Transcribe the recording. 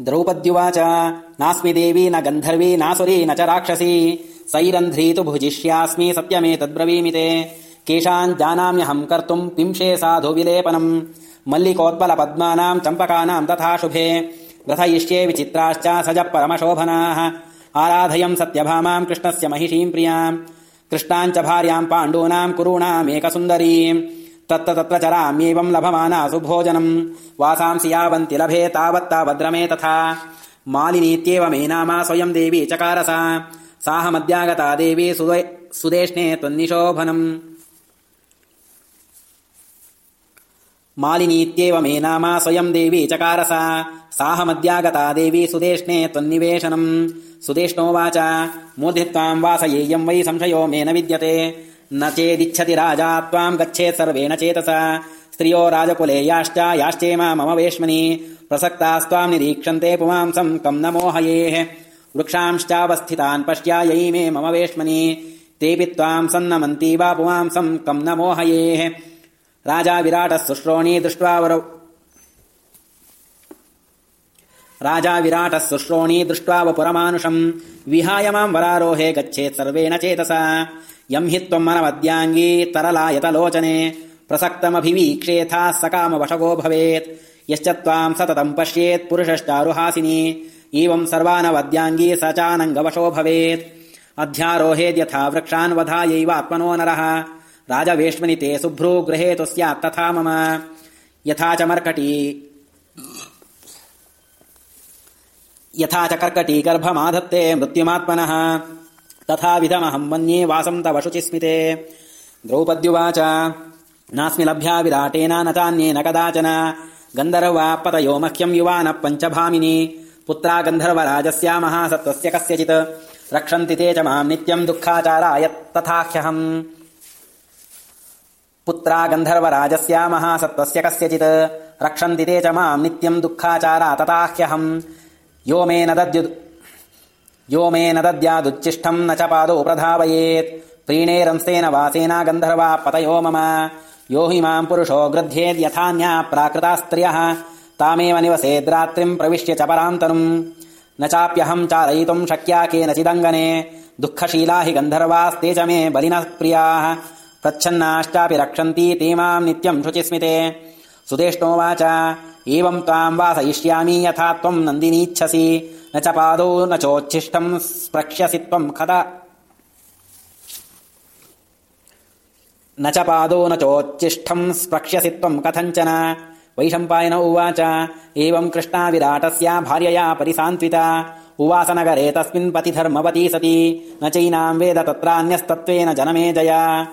द्रौपद्युवाच नास्मि देवी न गन्धर्वी नासुरी न च राक्षसी। सैरन्ध्री तु भुजिष्यास्मि सत्यमेतद्ब्रवीमि ते केषाम् जानाम्यहम् कर्तुम् पिंशे साधु विलेपनम्। मल्लिकोत्पल पद्मानाम् चम्पकानाम् तथा शुभे। ग्रथयिष्ये विचित्राश्च सज परमशोभनाः। आराधयम् सत्यभामाम् कृष्णस्य महिषीम् प्रियाम्। कृष्णाम् च भार्याम् पाण्डूनाम् कुरूणामेकसुन्दरीम् तत्र तत्र चराम्येवम् लभमाना सुभोजनम्। वासांसि यावन्ति लभे तावत्तावद्रमे तथा। मालिनीत्येव मे नामा स्वयम् देवी चकारसा। साहमद्यागता देवी सुदेष्णे त्वन्निशोभनम्। मालिनीत्येव मे नामा स्वयम् देवी सुदेष्णे त्वन्निवेशनम्। सुदेष्णोवाच। मूर्धित्वाम् वासयेयम् वै संशयो मे न विद्यते न चेदिच्छति राजा त्वाम् गच्छेत् सर्वेण चेतसा। स्त्रियो राजकुले याश्च याश्चेमा मम वेश्मनि। प्रसक्तास्त्वाम् निरीक्षन्ते पुमांसम् कम् न मोहयेः। वृक्षांश्चावस्थितान् पश्यायै मे मम वेश्मनि। तेऽपि त्वाम् सन्नमन्ति वा पुमांसम् कम् न मोहयेः। राजा विराटः शुश्रोणी दृष्ट्वा राजा विराटः शुश्रोणी दृष्ट्वा वपुरमानुषम्। विहाय माम् वरारोहे गच्छेत् सर्वेण चेतसा यम् हि त्वम् मनवद्याङ्गी तरलायतलोचने प्रसक्तमभिवीक्षेथाः सकामवशगो भवेत्। यश्च त्वाम् सततम् पश्येत् पुरुषश्चारुहासिनी। एवम् सर्वानवद्याङ्गी स चानङ्गवशो भवेत्। अध्यारोहेद्यथा वृक्षान् वधायैवात्मनो नरः। राजवेश्मनि ते शुभ्रू गृहेतु स्यात् तथा मम। यथा च मर्कटी यथा च कर्कटी गर्भमाधत्ते मृत्युमात्मनः तथाविधमहम् मन्ये वासम् तव शुचिस्मिते। द्रौपद्युवाच नास्मि लभ्या विराटेन न चान्येन कदाचन। गन्धर्वापतयो मह्यम् युवा न पञ्चभामिनि। पुत्रा गन्धर्वराजस्य महासत्त्वस्य कस्यचित्। रक्षन्ति ते च माम् नित्यम् दुःखाचारा तथाह्यहम्। यो मे न यो मे न दद्यादुच्छिष्टम् न च पादौ प्रधावयेत्। प्रीणेरंस्तेन वासेन गन्धर्वा पतयो मम। यो हि माम् पुरुषो गृध्येद्यथान्या प्राकृता स्त्रियः तामेव निवसेद्रात्रिम् प्रविश्य च परान्तनुम्। न चाप्यहम् चारयितुम् शक्या केनचिदङ्गने दुःखशीला हि गन्धर्वास्ते च मे बलिनः प्रियाः। प्रच्छन्नाश्चापि रक्षन्ति ते माम् नित्यम् शुचिस्मिते। सुदेष्णोवाच एवम् त्वाम् वासयिष्यामि यथा त्वम् नन्दिनीच्छसि न च पादौ न चोच्छिष्टम् स्प्रक्ष्यसि त्वम् खद। न च पादौ न चोच्छिष्टम् स्प्रक्ष्यसि त्वम् कथञ्चन। वैशम्पायन उवाच एवम् कृष्णा विराटस्य भार्यया परिसान्त्विता। उवासनगरे तस्मिन् पतिधर्मवती सती। न चैनाम् वेद तत्रान्यस्तत्त्वेन जनमे जया